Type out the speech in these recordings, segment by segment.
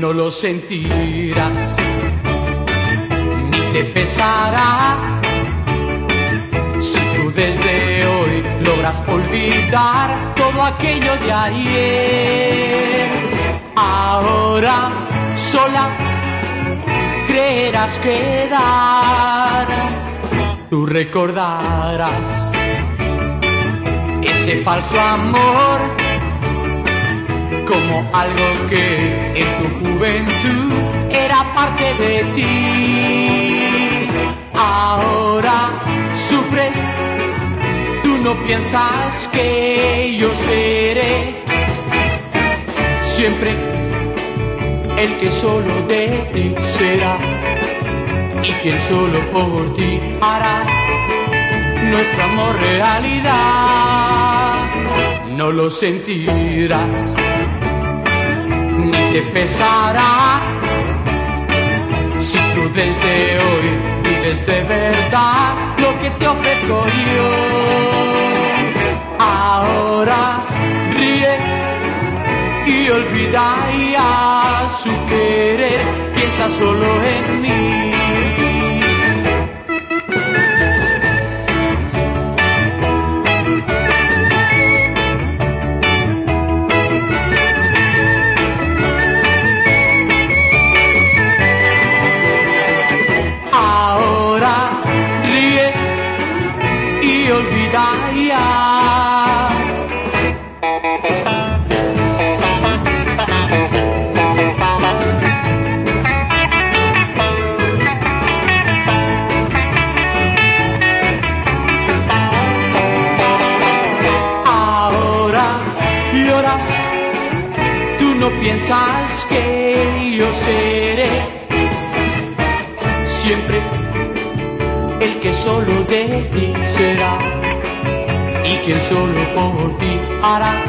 lo sentirás, ni te pesará. Si tú desde hoy logras olvidar todo aquello de ayer, ahora sola creerás quedar. Tú recordarás ese falso amor como algo que en tu juventud era parte de ti. Ahora sufres, tú no piensas que yo seré siempre el que solo de ti será y quien solo por ti hará nuestro amor realidad. No lo sentirás te pesará si tú desde hoy vives de verdad lo que te ofrezco yo. Ahora ríe y olvida ya su querer, piensa solo en mí. Tú no piensas que yo seré siempre el que solo de ti será y quien solo por ti hará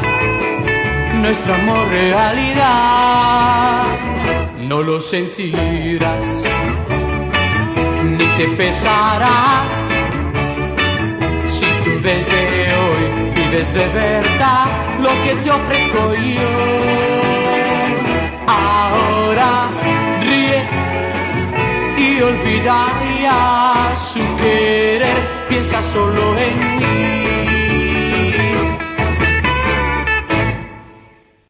nuestro amor realidad. No lo sentirás ni te pesará si tú desde vives de verdad lo que te ofrezco yo. Ahora ríe y olvida su querer, piensa solo en mí.